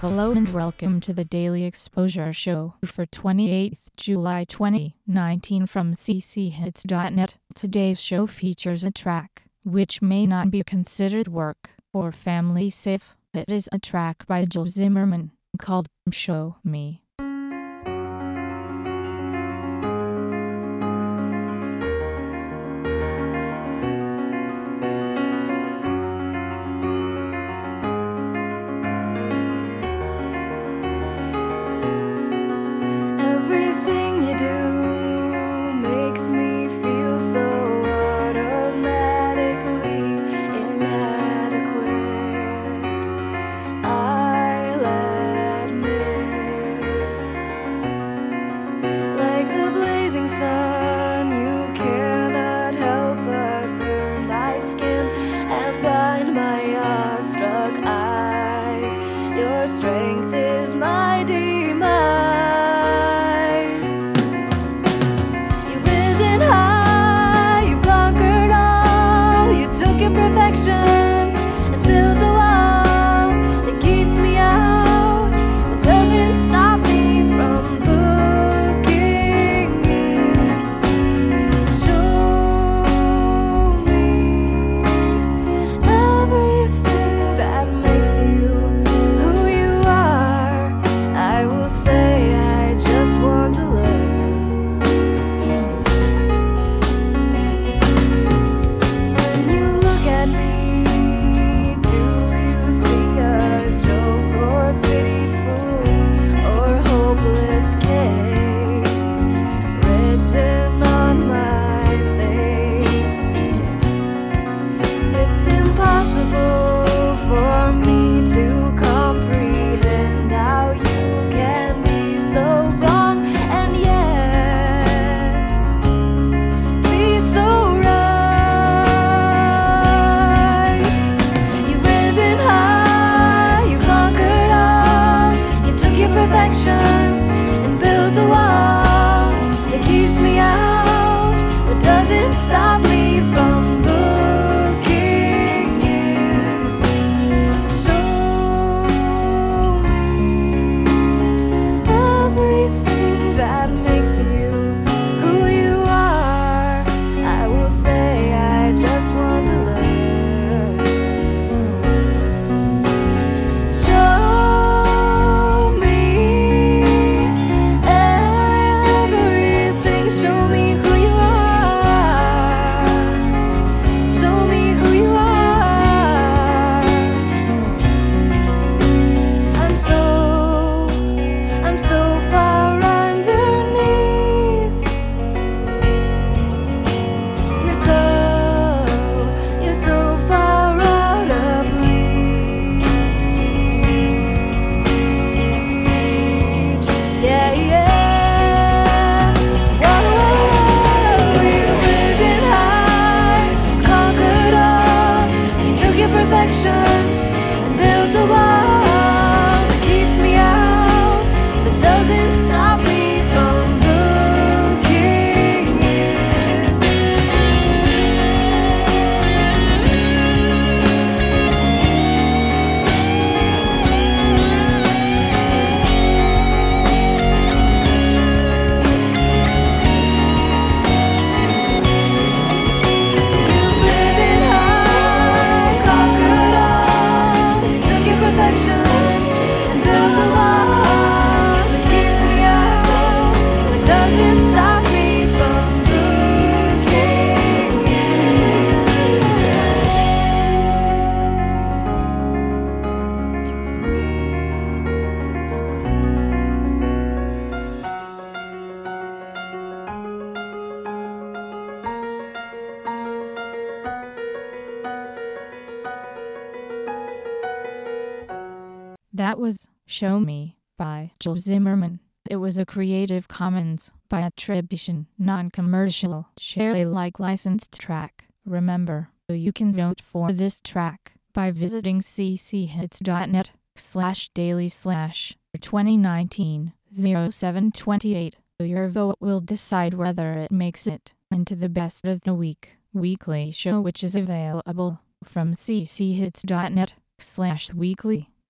Hello and welcome to the Daily Exposure Show for 28th July 2019 from cchits.net. Today's show features a track which may not be considered work or family safe. It is a track by Jill Zimmerman called Show Me. strength That was Show Me by Joe Zimmerman. It was a Creative Commons by attribution, non-commercial, share Alike licensed track. Remember, you can vote for this track by visiting cchits.net slash daily slash 2019 0728. Your vote will decide whether it makes it into the best of the week weekly show which is available from cchits.net slash weekly.